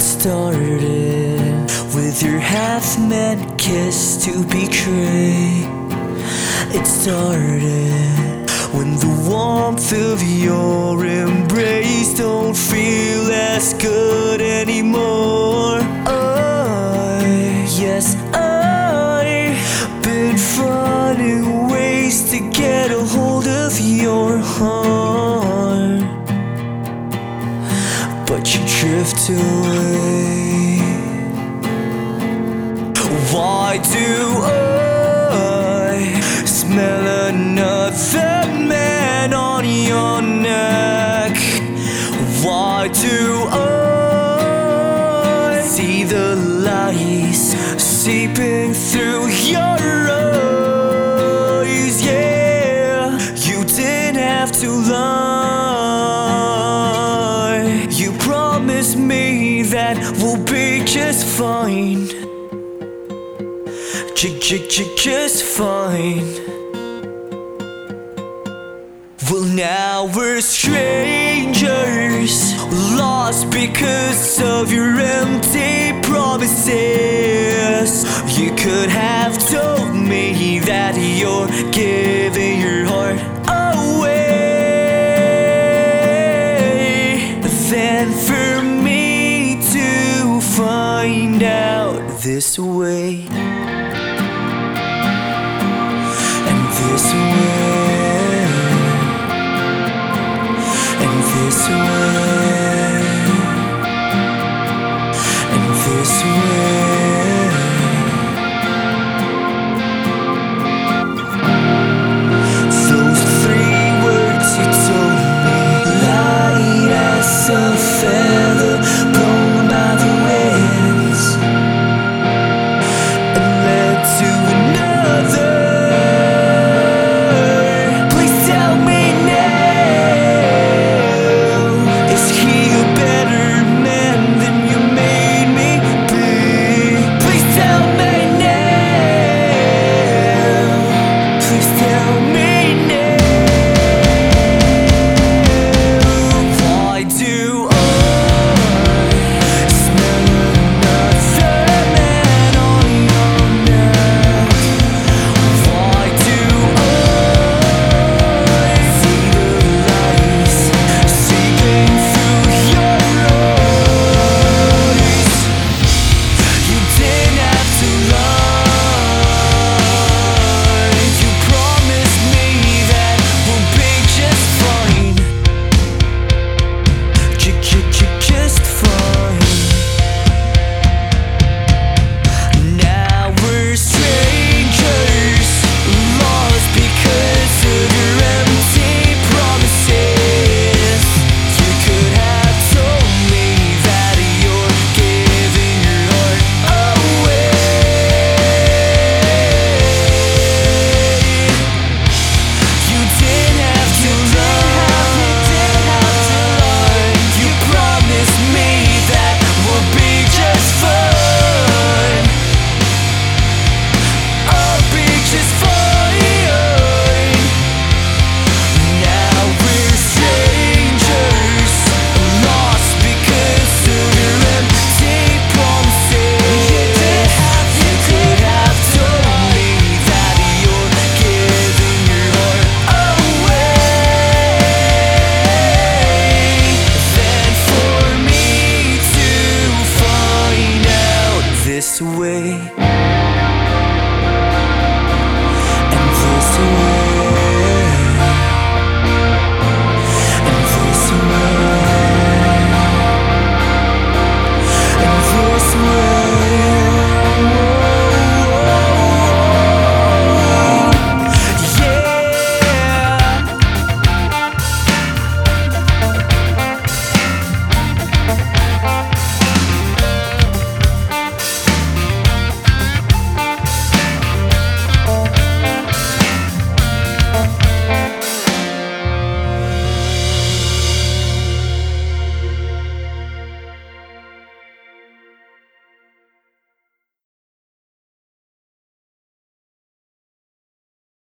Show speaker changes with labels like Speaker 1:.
Speaker 1: started with your half meant kiss to betray. It started when the warmth of your embrace don't feel as good anymore. But you drift away. Why do I smell another man on your neck? Why do I see the lies seeping through your eyes? Yeah, you didn't have to lie. Promised me that we'll be just fine. J- j- j- just fine. Well, now we're strangers, lost because of your empty promises. You could have told me that you're giving this way and this way and this way to